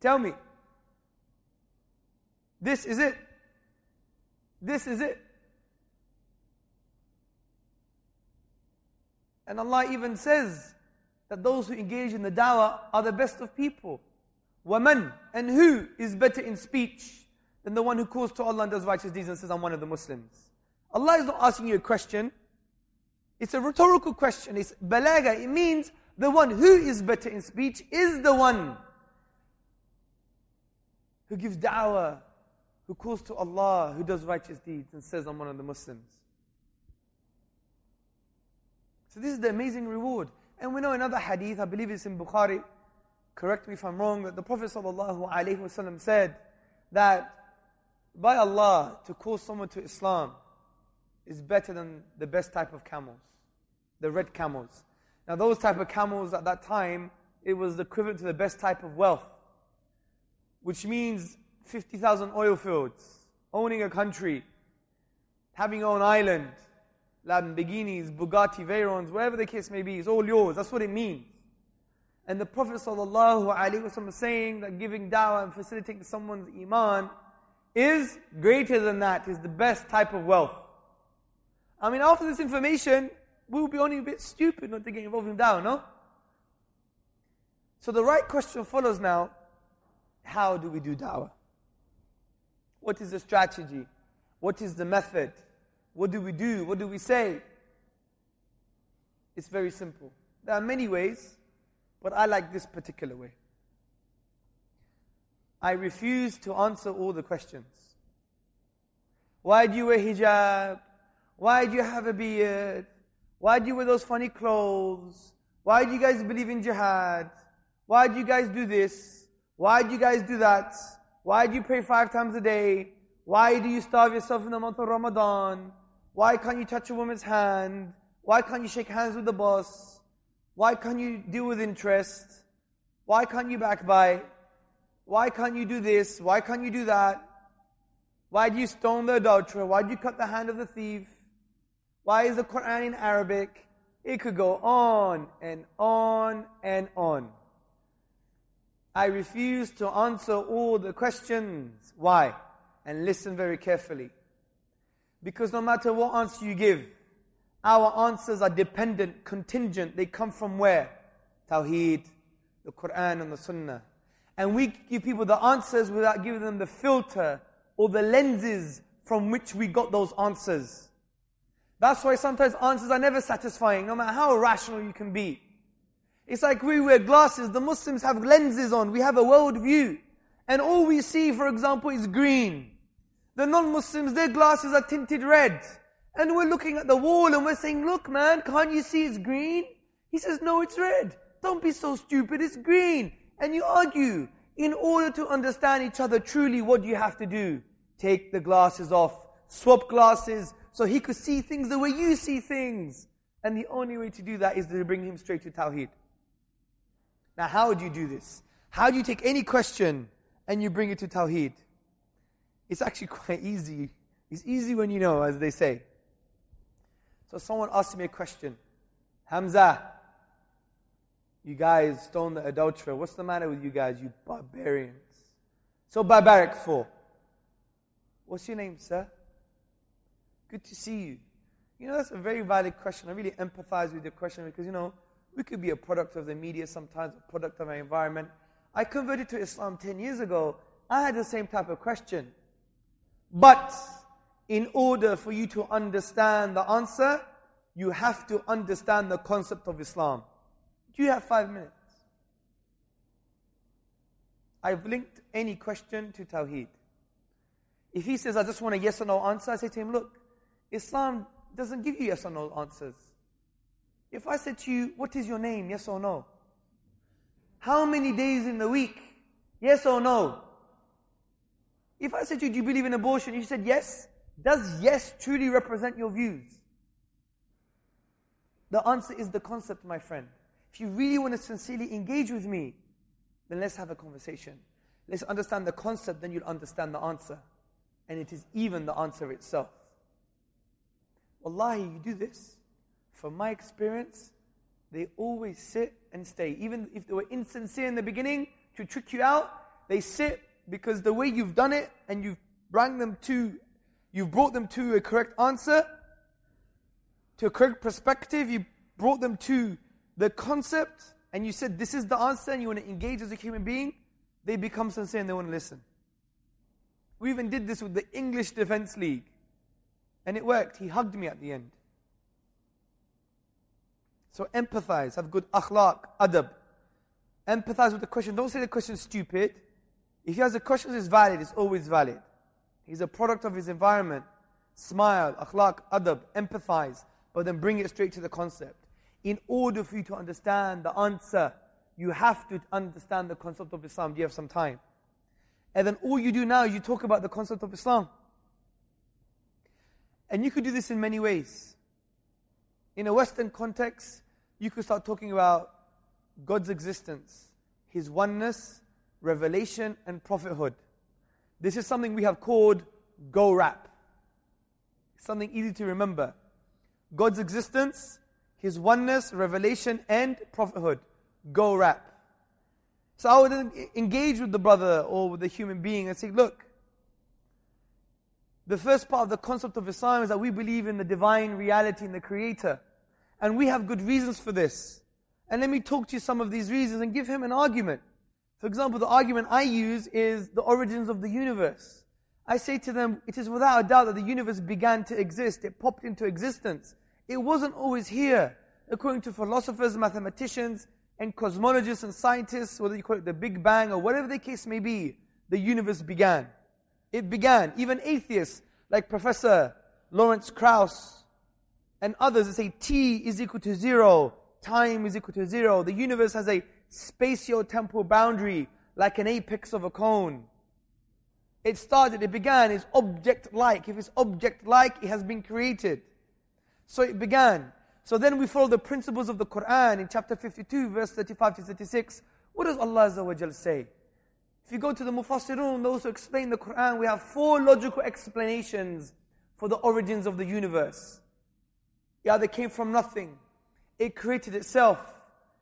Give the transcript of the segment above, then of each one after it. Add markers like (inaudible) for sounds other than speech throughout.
Tell me. This is it. This is it. And Allah even says that those who engage in the dawah are the best of people. Woman, and who is better in speech than the one who calls to Allah and does righteous deeds and says, I'm one of the Muslims? Allah is not asking you a question. It's a rhetorical question. It's balaga. It means the one who is better in speech is the one who gives da'wah, who calls to Allah, who does righteous deeds and says, I'm one of the Muslims. So this is the amazing reward. And we know another hadith, I believe it's in Bukhari, correct me if I'm wrong, that the Prophet ﷺ said that by Allah, to call someone to Islam is better than the best type of camels, the red camels. Now those type of camels at that time, it was equivalent to the best type of wealth, which means 50,000 oil fields, owning a country, having your own island, Lamborghinis, Bugatti, Veyrons, whatever the case may be, it's all yours. That's what it means. And the Prophet ﷺ is saying that giving da'wah and facilitating someone's iman is greater than that, is the best type of wealth. I mean, after this information, we'll be only a bit stupid not to get involved in da'wah, no? So the right question follows now, how do we do da'wah? What is the strategy? What is the method? What do we do? What do we say? It's very simple. There are many ways, but I like this particular way. I refuse to answer all the questions. Why do you wear hijab? Why do you have a beard? Why do you wear those funny clothes? Why do you guys believe in jihad? Why do you guys do this? Why do you guys do that? Why do you pray five times a day? Why do you starve yourself in the month of Ramadan? Why can't you touch a woman's hand? Why can't you shake hands with the boss? Why can't you deal with interest? Why can't you backbite? Why can't you do this? Why can't you do that? Why do you stone the adulterer? Why do you cut the hand of the thief? Why is the Quran in Arabic? It could go on and on and on. I refuse to answer all the questions. Why? And listen very carefully. Because no matter what answer you give, our answers are dependent, contingent. They come from where? Tawheed, the Quran and the Sunnah. And we give people the answers without giving them the filter or the lenses from which we got those answers. That's why sometimes answers are never satisfying, no matter how rational you can be. It's like we wear glasses, the Muslims have lenses on, we have a world view. And all we see, for example, is green. The non-Muslims, their glasses are tinted red. And we're looking at the wall and we're saying, look man, can't you see it's green? He says, no, it's red. Don't be so stupid, it's green. And you argue. In order to understand each other truly, what do you have to do? Take the glasses off. Swap glasses so he could see things the way you see things. And the only way to do that is to bring him straight to Tawheed. Now, how would you do this? How do you take any question and you bring it to Tawheed? It's actually (laughs) quite easy. It's easy when you know, as they say. So someone asked me a question. Hamza, you guys stone the adulterer. What's the matter with you guys, you barbarians? So barbaric for. What's your name, sir? Good to see you. You know, that's a very valid question. I really empathize with your question because, you know, we could be a product of the media sometimes, a product of our environment. I converted to Islam 10 years ago. I had the same type of question. But in order for you to understand the answer, you have to understand the concept of Islam. Do you have five minutes? I've linked any question to Tawheed. If he says, I just want a yes or no answer, I say to him, look, Islam doesn't give you yes or no answers. If I said to you, what is your name, yes or no? How many days in the week, yes or no? If I said to you, do you believe in abortion? You said yes. Does yes truly represent your views? The answer is the concept, my friend. If you really want to sincerely engage with me, then let's have a conversation. Let's understand the concept, then you'll understand the answer. And it is even the answer itself. Wallahi, you do this. From my experience, they always sit and stay. Even if they were insincere in the beginning to trick you out, They sit because the way you've done it and you've brought them to, you've brought them to a correct answer, to a correct perspective, you brought them to the concept, and you said this is the answer, and you want to engage as a human being, they become sincere and they want to listen. We even did this with the English Defense League. And it worked. He hugged me at the end. So empathize, have good akhlaq, adab. Empathize with the question. Don't say the question is stupid. If he has a question is valid, it's always valid. He's a product of his environment. Smile, akhlaq, adab, empathize, but then bring it straight to the concept. In order for you to understand the answer, you have to understand the concept of Islam. Do you have some time? And then all you do now is you talk about the concept of Islam. And you could do this in many ways. In a Western context, you could start talking about God's existence, His oneness, revelation, and prophethood. This is something we have called Go Rap. Something easy to remember. God's existence, His oneness, revelation, and prophethood. Go Rap. So I would engage with the brother or with the human being and say, look, the first part of the concept of Islam is that we believe in the divine reality in the Creator. And we have good reasons for this. And let me talk to you some of these reasons and give him an argument. For example, the argument I use is the origins of the universe. I say to them, it is without a doubt that the universe began to exist. It popped into existence. It wasn't always here. According to philosophers, mathematicians, and cosmologists and scientists, whether you call it the Big Bang or whatever the case may be, the universe began. It began. Even atheists like Professor Lawrence Krauss and others that say T is equal to zero, time is equal to zero. The universe has a spatio-temporal boundary like an apex of a cone. It started, it began, it's object-like. If it's object-like, it has been created. So it began. So then we follow the principles of the Quran in chapter 52, verse 35 to 36. What does Allah say? If you go to the Mufassirun, those who explain the Quran, we have four logical explanations for the origins of the universe. Yeah, they came from nothing. It created itself.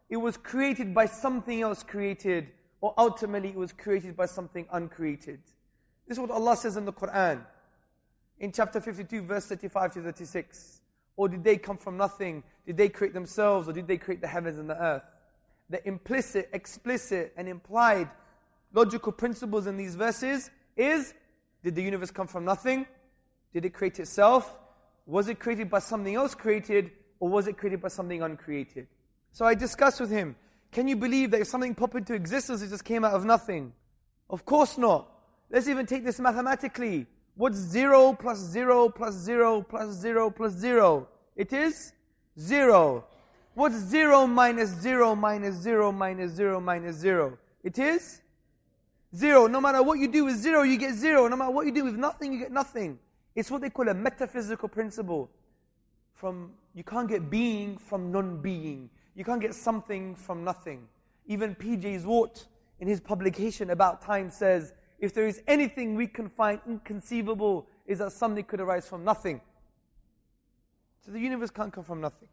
It was created by something else created, or ultimately it was created by something uncreated. This is what Allah says in the Quran. In chapter 52, verse 35 to 36. Or did they come from nothing? Did they create themselves or did they create the heavens and the earth? The implicit, explicit, and implied logical principles in these verses is did the universe come from nothing? Did it create itself? Was it created by something else created? Or was it created by something uncreated? So I discussed with him can you believe that if something popped into existence, it just came out of nothing? Of course not. Let's even take this mathematically. What's 0 plus 0 plus 0 plus 0 plus 0? It is 0. What's 0 minus 0 minus 0 minus 0 minus 0? It is 0. No matter what you do with 0, you get 0. No matter what you do with nothing, you get nothing. It's what they call a metaphysical principle. From You can't get being from non-being. You can't get something from nothing. Even P.J. Zwart, in his publication about time, says, if there is anything we can find inconceivable, is that something could arise from nothing. So the universe can't come from nothing.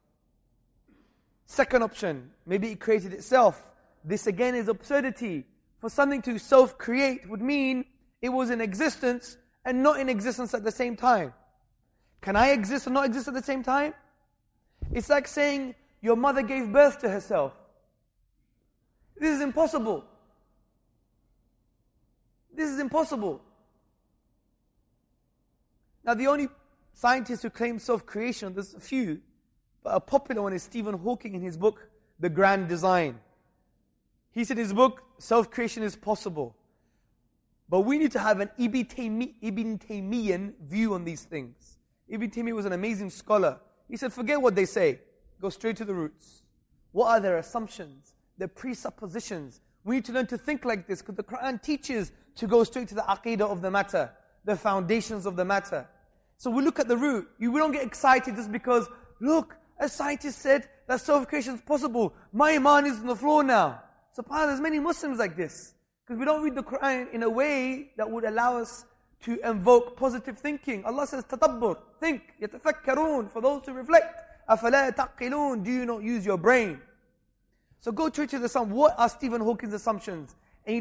Second option, maybe it created itself. This again is absurdity. For something to self create would mean it was in existence and not in existence at the same time. Can I exist and not exist at the same time? It's like saying your mother gave birth to herself. This is impossible. This is impossible. Now, the only scientists who claim self creation, there's a few, but a popular one is Stephen Hawking in his book, The Grand Design. He said in his book, self creation is possible. But we need to have an Ibn Taymiyyah view on these things. Ibn Taymiyyah was an amazing scholar. He said, forget what they say, go straight to the roots. What are their assumptions, their presuppositions? We need to learn to think like this because the Quran teaches to go straight to the aqidah of the matter, the foundations of the matter. So we look at the root. You, we don't get excited just because, look, a scientist said that self-creation is possible. My iman is on the floor now. SubhanAllah, there's many Muslims like this. Because we don't read the Quran in a way that would allow us to invoke positive thinking. Allah says, tadabbur, think, yatafakkarun, for those who reflect. أَفَلَا تَعْقِلُونَ Do you not use your brain? So go to the Sun. What are Stephen Hawking's assumptions?